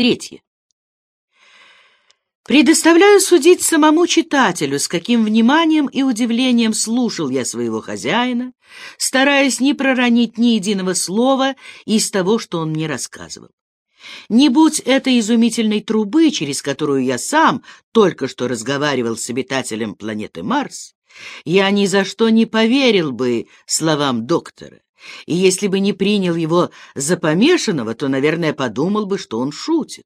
Третье. Предоставляю судить самому читателю, с каким вниманием и удивлением слушал я своего хозяина, стараясь не проронить ни единого слова из того, что он мне рассказывал. Не будь этой изумительной трубы, через которую я сам только что разговаривал с обитателем планеты Марс, я ни за что не поверил бы словам доктора. И если бы не принял его за помешанного, то, наверное, подумал бы, что он шутит.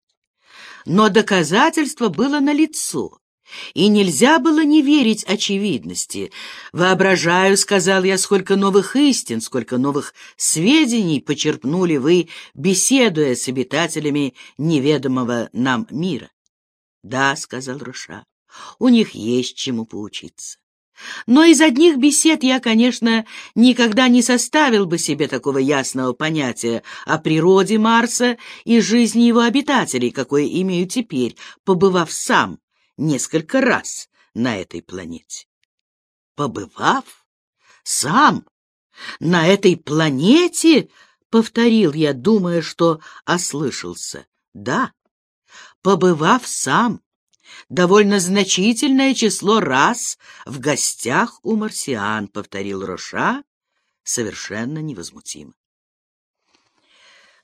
Но доказательство было налицо, и нельзя было не верить очевидности. «Воображаю, — сказал я, — сколько новых истин, сколько новых сведений почерпнули вы, беседуя с обитателями неведомого нам мира». «Да, — сказал Руша, — у них есть чему поучиться». Но из одних бесед я, конечно, никогда не составил бы себе такого ясного понятия о природе Марса и жизни его обитателей, какое имею теперь, побывав сам несколько раз на этой планете. Побывав? Сам? На этой планете? Повторил я, думая, что ослышался. Да, побывав сам довольно значительное число раз в гостях у марсиан, — повторил Роша совершенно невозмутимо.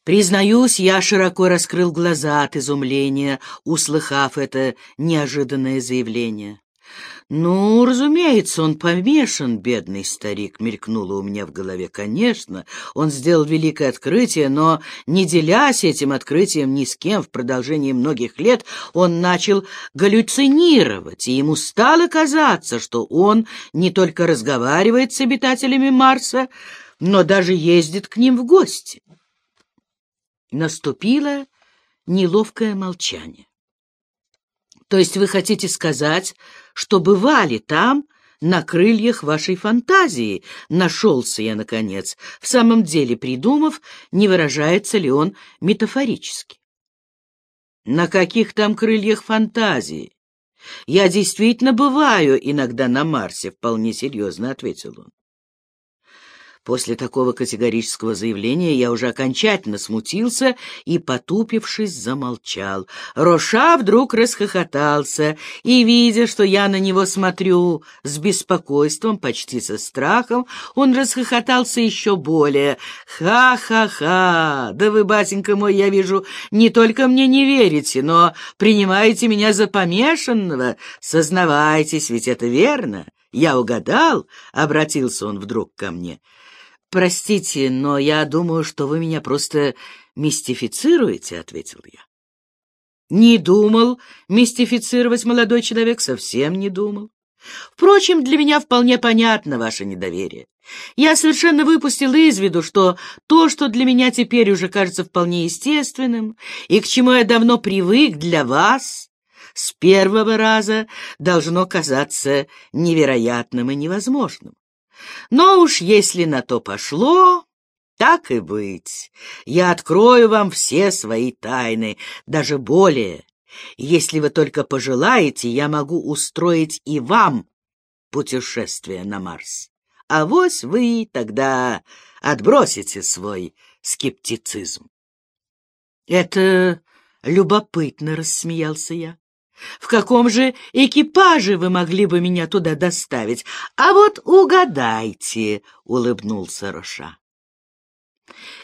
Признаюсь, я широко раскрыл глаза от изумления, услыхав это неожиданное заявление. «Ну, разумеется, он помешан, бедный старик», — мелькнуло у меня в голове. «Конечно, он сделал великое открытие, но, не делясь этим открытием ни с кем в продолжении многих лет, он начал галлюцинировать, и ему стало казаться, что он не только разговаривает с обитателями Марса, но даже ездит к ним в гости». Наступило неловкое молчание. То есть вы хотите сказать, что бывали там, на крыльях вашей фантазии, нашелся я, наконец, в самом деле придумав, не выражается ли он метафорически. На каких там крыльях фантазии? Я действительно бываю иногда на Марсе, вполне серьезно ответил он. После такого категорического заявления я уже окончательно смутился и, потупившись, замолчал. Роша вдруг расхохотался, и, видя, что я на него смотрю с беспокойством, почти со страхом, он расхохотался еще более. «Ха-ха-ха! Да вы, батенька мой, я вижу, не только мне не верите, но принимаете меня за помешанного. Сознавайтесь, ведь это верно. Я угадал?» — обратился он вдруг ко мне. «Простите, но я думаю, что вы меня просто мистифицируете», — ответил я. «Не думал мистифицировать молодой человек, совсем не думал. Впрочем, для меня вполне понятно ваше недоверие. Я совершенно выпустил из виду, что то, что для меня теперь уже кажется вполне естественным, и к чему я давно привык для вас, с первого раза должно казаться невероятным и невозможным. Но уж если на то пошло, так и быть. Я открою вам все свои тайны, даже более. Если вы только пожелаете, я могу устроить и вам путешествие на Марс. А вось вы тогда отбросите свой скептицизм. Это любопытно, — рассмеялся я. В каком же экипаже вы могли бы меня туда доставить? А вот угадайте, — улыбнулся Роша.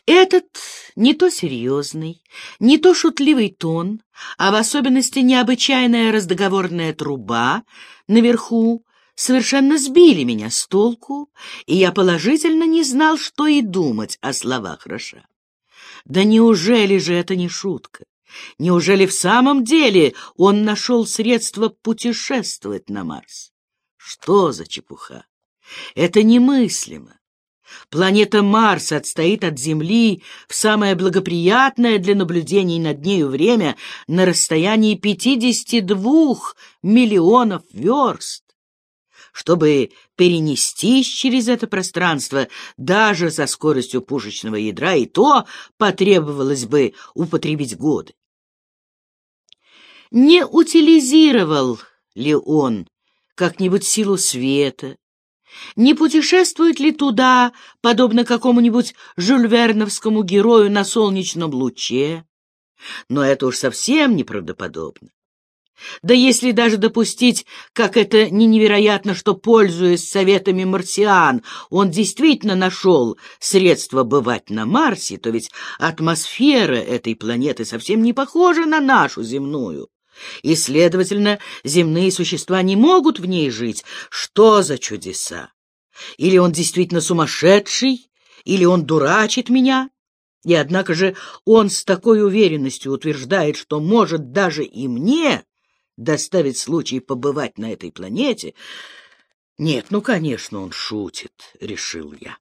Этот не то серьезный, не то шутливый тон, а в особенности необычайная раздоговорная труба наверху совершенно сбили меня с толку, и я положительно не знал, что и думать о словах Роша. Да неужели же это не шутка? Неужели в самом деле он нашел средство путешествовать на Марс? Что за чепуха? Это немыслимо. Планета Марс отстоит от Земли в самое благоприятное для наблюдений над нею время на расстоянии 52 миллионов верст. Чтобы перенестись через это пространство даже со скоростью пушечного ядра, и то потребовалось бы употребить годы. Не утилизировал ли он как-нибудь силу света? Не путешествует ли туда, подобно какому-нибудь жюльверновскому герою на солнечном луче? Но это уж совсем неправдоподобно. Да если даже допустить, как это не невероятно, что, пользуясь советами марсиан, он действительно нашел средства бывать на Марсе, то ведь атмосфера этой планеты совсем не похожа на нашу земную. И, следовательно, земные существа не могут в ней жить. Что за чудеса? Или он действительно сумасшедший, или он дурачит меня? И однако же он с такой уверенностью утверждает, что может даже и мне доставить случай побывать на этой планете. Нет, ну, конечно, он шутит, решил я.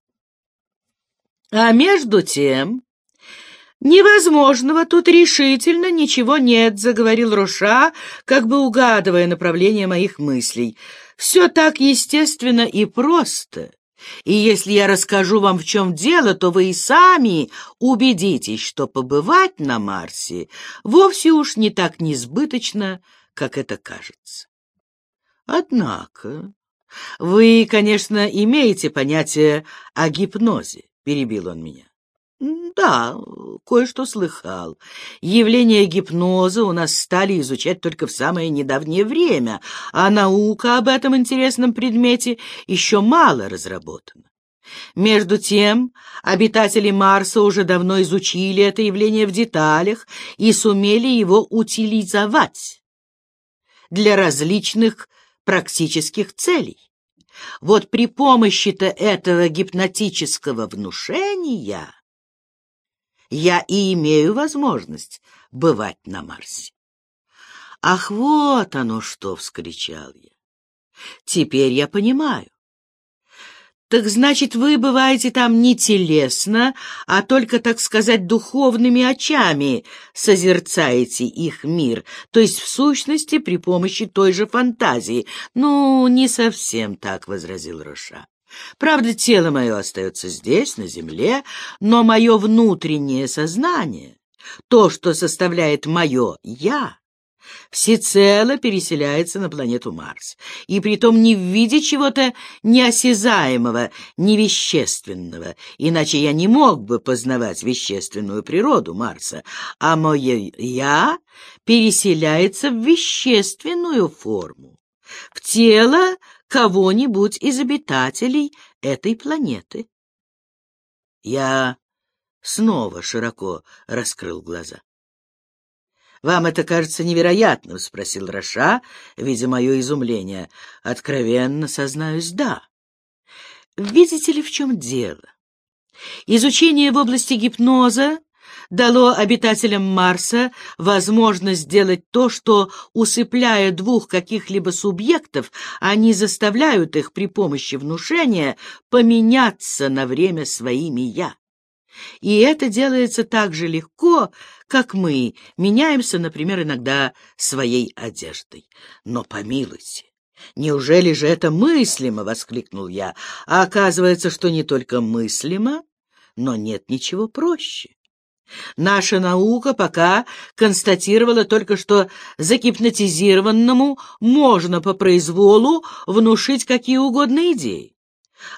А между тем, невозможного тут решительно ничего нет, заговорил Руша, как бы угадывая направление моих мыслей. Все так естественно и просто. И если я расскажу вам, в чем дело, то вы и сами убедитесь, что побывать на Марсе вовсе уж не так несбыточно, как это кажется. Однако, вы, конечно, имеете понятие о гипнозе, перебил он меня. Да, кое-что слыхал. Явление гипноза у нас стали изучать только в самое недавнее время, а наука об этом интересном предмете еще мало разработана. Между тем, обитатели Марса уже давно изучили это явление в деталях и сумели его утилизовать для различных практических целей. Вот при помощи-то этого гипнотического внушения я и имею возможность бывать на Марсе. «Ах, вот оно что!» — вскричал я. «Теперь я понимаю. Так значит, вы бываете там не телесно, а только, так сказать, духовными очами созерцаете их мир, то есть, в сущности, при помощи той же фантазии. Ну, не совсем так, — возразил Роша. Правда, тело мое остается здесь, на земле, но мое внутреннее сознание, то, что составляет мое «я», всецело переселяется на планету Марс, и притом не в виде чего-то неосязаемого, невещественного, иначе я не мог бы познавать вещественную природу Марса, а мое «я» переселяется в вещественную форму, в тело кого-нибудь из обитателей этой планеты. Я снова широко раскрыл глаза. «Вам это кажется невероятным?» — спросил Раша, видя мое изумление. «Откровенно сознаюсь, да. Видите ли, в чем дело? Изучение в области гипноза дало обитателям Марса возможность сделать то, что, усыпляя двух каких-либо субъектов, они заставляют их при помощи внушения поменяться на время своими «я». И это делается так же легко, как мы меняемся, например, иногда своей одеждой. Но помилуйте, неужели же это мыслимо? — воскликнул я. А оказывается, что не только мыслимо, но нет ничего проще. Наша наука пока констатировала только, что загипнотизированному можно по произволу внушить какие угодно идеи.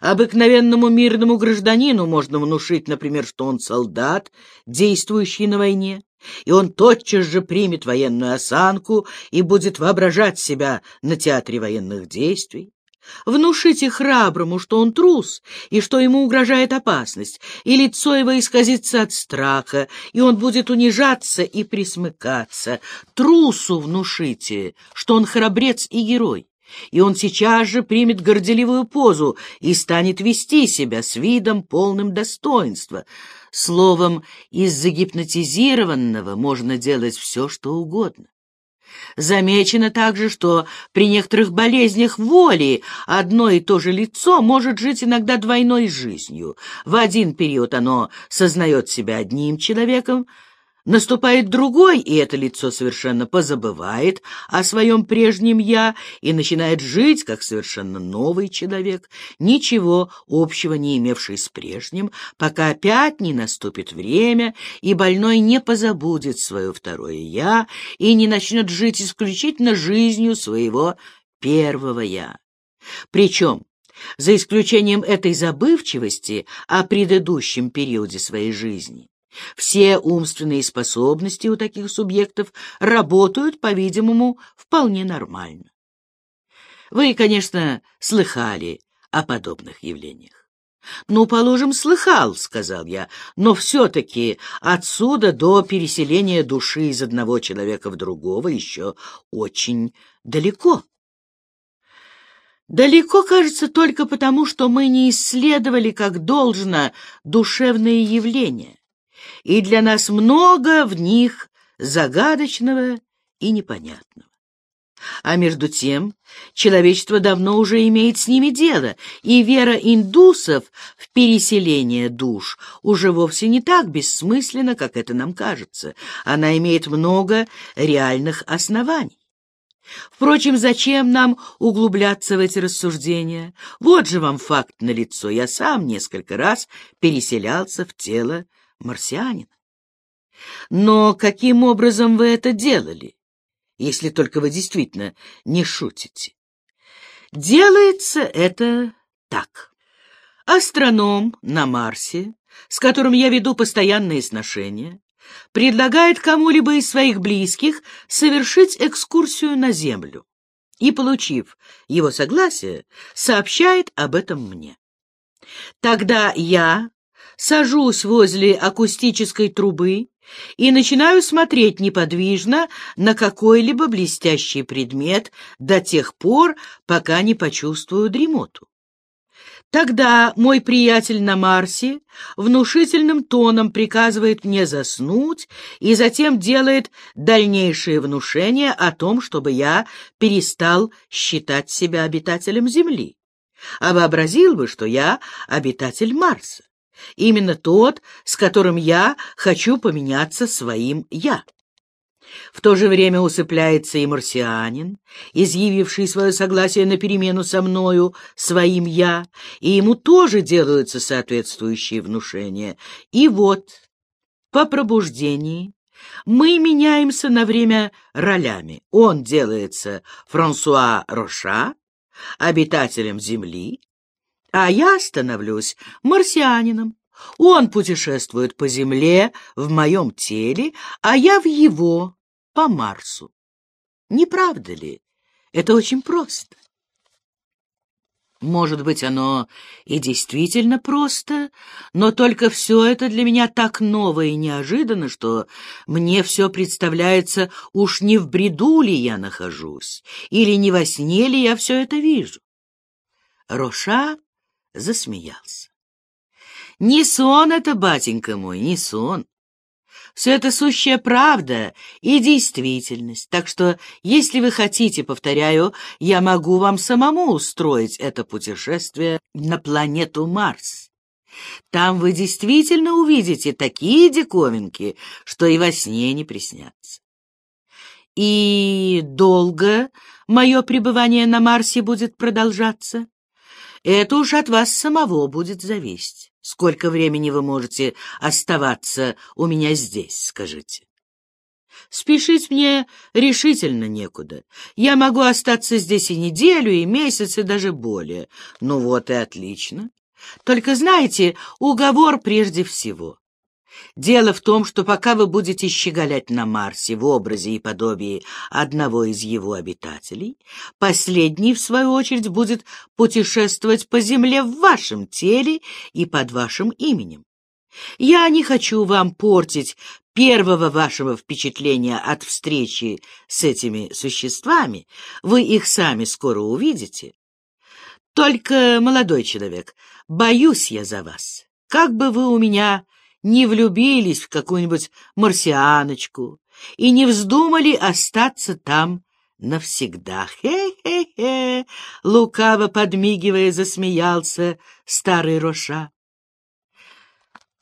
Обыкновенному мирному гражданину можно внушить, например, что он солдат, действующий на войне, и он тотчас же примет военную осанку и будет воображать себя на театре военных действий. Внушите храброму, что он трус, и что ему угрожает опасность, и лицо его исказится от страха, и он будет унижаться и присмыкаться. Трусу внушите, что он храбрец и герой и он сейчас же примет горделивую позу и станет вести себя с видом полным достоинства. Словом, из загипнотизированного можно делать все, что угодно. Замечено также, что при некоторых болезнях воли одно и то же лицо может жить иногда двойной жизнью. В один период оно сознает себя одним человеком, Наступает другой, и это лицо совершенно позабывает о своем прежнем «я» и начинает жить, как совершенно новый человек, ничего общего не имевший с прежним, пока опять не наступит время, и больной не позабудет свое второе «я» и не начнет жить исключительно жизнью своего первого «я». Причем, за исключением этой забывчивости о предыдущем периоде своей жизни, Все умственные способности у таких субъектов работают, по-видимому, вполне нормально. Вы, конечно, слыхали о подобных явлениях. «Ну, положим, слыхал», — сказал я, — «но все-таки отсюда до переселения души из одного человека в другого еще очень далеко». Далеко, кажется, только потому, что мы не исследовали как должно душевные явления, и для нас много в них загадочного и непонятного. А между тем, человечество давно уже имеет с ними дело, и вера индусов в переселение душ уже вовсе не так бессмысленна, как это нам кажется. Она имеет много реальных оснований. Впрочем, зачем нам углубляться в эти рассуждения? Вот же вам факт налицо. Я сам несколько раз переселялся в тело марсианина. Но каким образом вы это делали? если только вы действительно не шутите. Делается это так. Астроном на Марсе, с которым я веду постоянные сношения, предлагает кому-либо из своих близких совершить экскурсию на Землю и, получив его согласие, сообщает об этом мне. Тогда я сажусь возле акустической трубы и начинаю смотреть неподвижно на какой-либо блестящий предмет до тех пор, пока не почувствую дремоту. Тогда мой приятель на Марсе внушительным тоном приказывает мне заснуть и затем делает дальнейшие внушения о том, чтобы я перестал считать себя обитателем Земли, а вообразил бы, что я обитатель Марса. Именно тот, с которым я хочу поменяться своим «я». В то же время усыпляется и марсианин, изъявивший свое согласие на перемену со мною, своим «я», и ему тоже делаются соответствующие внушения. И вот, по пробуждении, мы меняемся на время ролями. Он делается Франсуа Роша, обитателем Земли, а я становлюсь марсианином. Он путешествует по Земле в моем теле, а я в его, по Марсу. Не правда ли? Это очень просто. Может быть, оно и действительно просто, но только все это для меня так ново и неожиданно, что мне все представляется, уж не в бреду ли я нахожусь, или не во сне ли я все это вижу. Роша засмеялся. «Не сон это, батенька мой, не сон. Все это сущая правда и действительность, так что, если вы хотите, повторяю, я могу вам самому устроить это путешествие на планету Марс. Там вы действительно увидите такие диковинки, что и во сне не приснятся. И долго мое пребывание на Марсе будет продолжаться? Это уж от вас самого будет зависеть. Сколько времени вы можете оставаться у меня здесь, скажите? Спешить мне решительно некуда. Я могу остаться здесь и неделю, и месяц, и даже более. Ну вот и отлично. Только знаете, уговор прежде всего. Дело в том, что пока вы будете щеголять на Марсе в образе и подобии одного из его обитателей, последний, в свою очередь, будет путешествовать по Земле в вашем теле и под вашим именем. Я не хочу вам портить первого вашего впечатления от встречи с этими существами, вы их сами скоро увидите. Только, молодой человек, боюсь я за вас. Как бы вы у меня не влюбились в какую-нибудь марсианочку и не вздумали остаться там навсегда. Хе-хе-хе! Лукаво подмигивая, засмеялся старый Роша.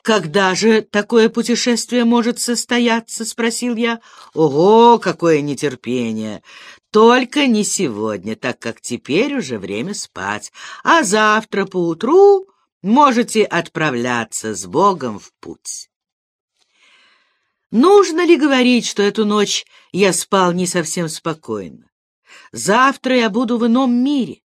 «Когда же такое путешествие может состояться?» — спросил я. «Ого, какое нетерпение! Только не сегодня, так как теперь уже время спать, а завтра поутру Можете отправляться с Богом в путь. Нужно ли говорить, что эту ночь я спал не совсем спокойно? Завтра я буду в ином мире,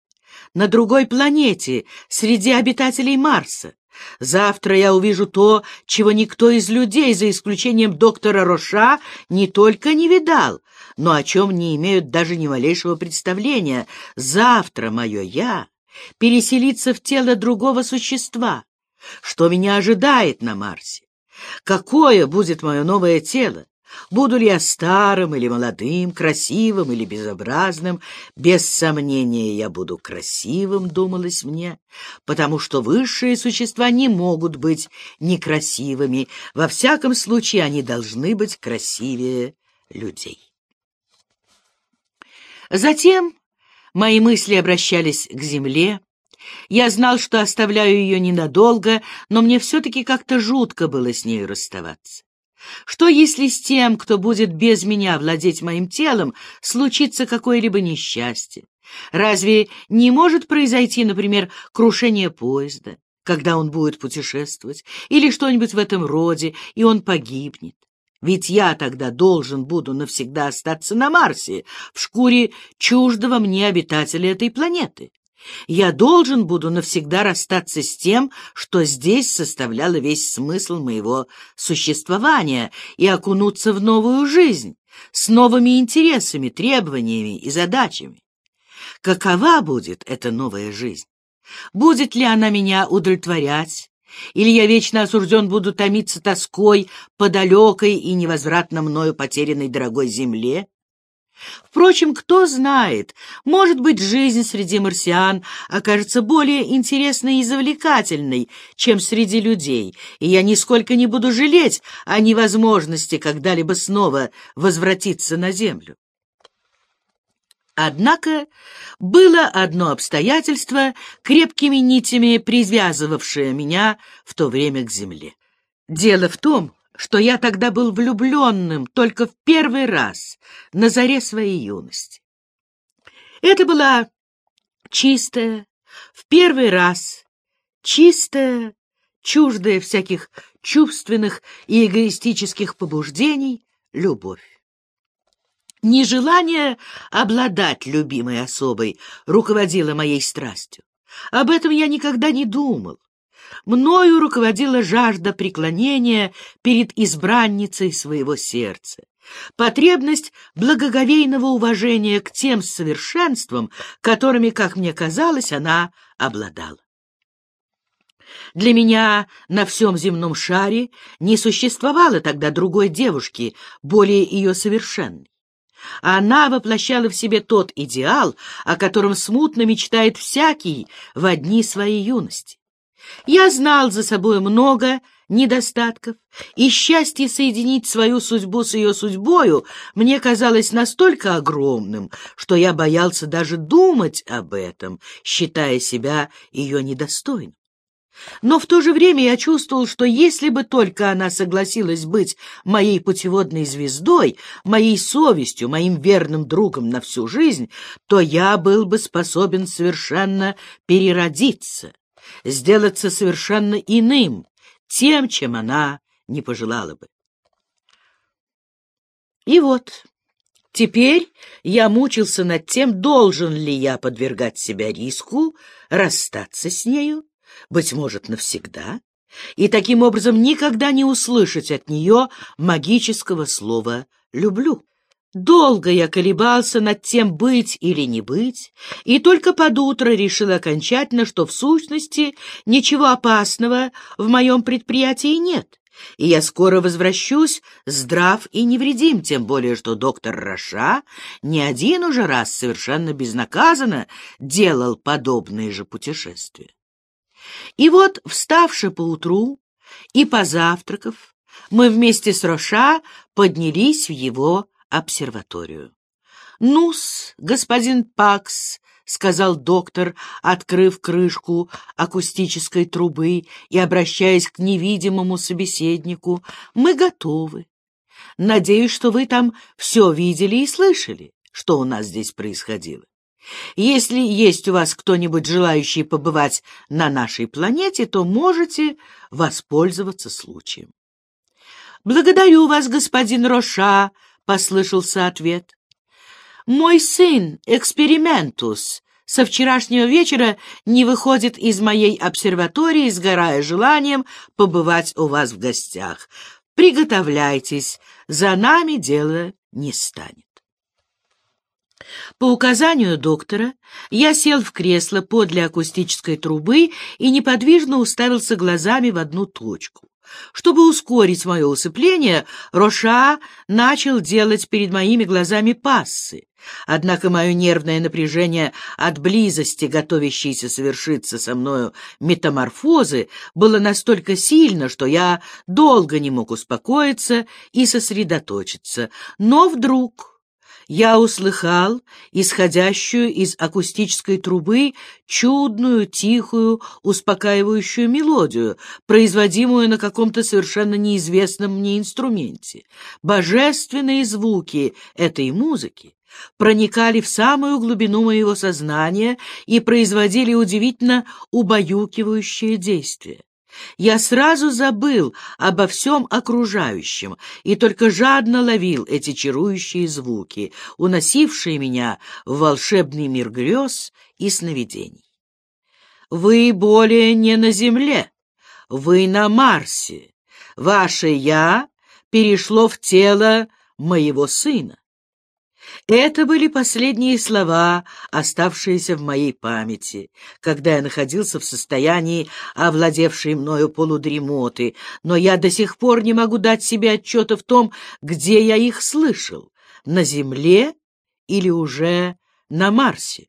на другой планете, среди обитателей Марса. Завтра я увижу то, чего никто из людей, за исключением доктора Роша, не только не видал, но о чем не имеют даже ни малейшего представления. Завтра мое «я» переселится в тело другого существа. Что меня ожидает на Марсе? Какое будет мое новое тело? Буду ли я старым или молодым, красивым или безобразным? Без сомнения, я буду красивым, думалось мне, потому что высшие существа не могут быть некрасивыми. Во всяком случае, они должны быть красивее людей. Затем мои мысли обращались к земле. Я знал, что оставляю ее ненадолго, но мне все-таки как-то жутко было с ней расставаться. Что если с тем, кто будет без меня владеть моим телом, случится какое-либо несчастье? Разве не может произойти, например, крушение поезда, когда он будет путешествовать, или что-нибудь в этом роде, и он погибнет? Ведь я тогда должен буду навсегда остаться на Марсе, в шкуре чуждого мне обитателя этой планеты. Я должен буду навсегда расстаться с тем, что здесь составляло весь смысл моего существования, и окунуться в новую жизнь, с новыми интересами, требованиями и задачами. Какова будет эта новая жизнь? Будет ли она меня удовлетворять? Или я вечно осужден буду томиться тоской по далекой и невозвратно мною потерянной дорогой земле? Впрочем, кто знает, может быть, жизнь среди марсиан окажется более интересной и завлекательной, чем среди людей, и я нисколько не буду жалеть о невозможности когда-либо снова возвратиться на Землю. Однако было одно обстоятельство, крепкими нитями привязывавшее меня в то время к Земле. Дело в том, что я тогда был влюбленным только в первый раз на заре своей юности. Это была чистая, в первый раз, чистая, чуждая всяких чувственных и эгоистических побуждений любовь. Нежелание обладать любимой особой руководило моей страстью. Об этом я никогда не думал. Мною руководила жажда преклонения перед избранницей своего сердца, потребность благоговейного уважения к тем совершенствам, которыми, как мне казалось, она обладала. Для меня на всем земном шаре не существовало тогда другой девушки, более ее совершенной. Она воплощала в себе тот идеал, о котором смутно мечтает всякий в дни своей юности. Я знал за собой много недостатков, и счастье соединить свою судьбу с ее судьбою мне казалось настолько огромным, что я боялся даже думать об этом, считая себя ее недостойным. Но в то же время я чувствовал, что если бы только она согласилась быть моей путеводной звездой, моей совестью, моим верным другом на всю жизнь, то я был бы способен совершенно переродиться, сделаться совершенно иным, тем, чем она не пожелала бы. И вот, теперь я мучился над тем, должен ли я подвергать себя риску расстаться с нею, быть может, навсегда, и таким образом никогда не услышать от нее магического слова «люблю». Долго я колебался над тем, быть или не быть, и только под утро решил окончательно, что в сущности ничего опасного в моем предприятии нет, и я скоро возвращусь здрав и невредим, тем более что доктор Раша не один уже раз совершенно безнаказанно делал подобные же путешествия. И вот, вставши поутру и позавтракав, мы вместе с Роша поднялись в его обсерваторию. «Ну-с, господин Пакс», — сказал доктор, открыв крышку акустической трубы и обращаясь к невидимому собеседнику, — «мы готовы. Надеюсь, что вы там все видели и слышали, что у нас здесь происходило. Если есть у вас кто-нибудь желающий побывать на нашей планете, то можете воспользоваться случаем. «Благодарю вас, господин Роша», — послышался ответ. «Мой сын, Экспериментус», — со вчерашнего вечера не выходит из моей обсерватории, сгорая желанием побывать у вас в гостях. Приготовляйтесь, за нами дело не станет. По указанию доктора я сел в кресло подле акустической трубы и неподвижно уставился глазами в одну точку. Чтобы ускорить мое усыпление, Роша начал делать перед моими глазами пассы. Однако мое нервное напряжение от близости, готовящейся совершиться со мною метаморфозы, было настолько сильно, что я долго не мог успокоиться и сосредоточиться. Но вдруг я услыхал исходящую из акустической трубы чудную, тихую, успокаивающую мелодию, производимую на каком-то совершенно неизвестном мне инструменте. Божественные звуки этой музыки проникали в самую глубину моего сознания и производили удивительно убаюкивающее действие. Я сразу забыл обо всем окружающем и только жадно ловил эти чарующие звуки, уносившие меня в волшебный мир грез и сновидений. Вы более не на Земле, вы на Марсе. Ваше «я» перешло в тело моего сына. Это были последние слова, оставшиеся в моей памяти, когда я находился в состоянии, овладевшей мною полудремоты, но я до сих пор не могу дать себе отчета в том, где я их слышал, на Земле или уже на Марсе.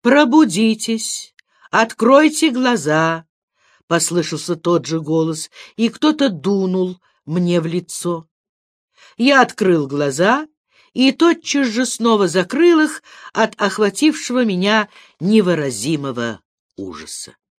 «Пробудитесь, откройте глаза», — послышался тот же голос, и кто-то дунул мне в лицо. Я открыл глаза и тотчас же снова закрыл их от охватившего меня невыразимого ужаса.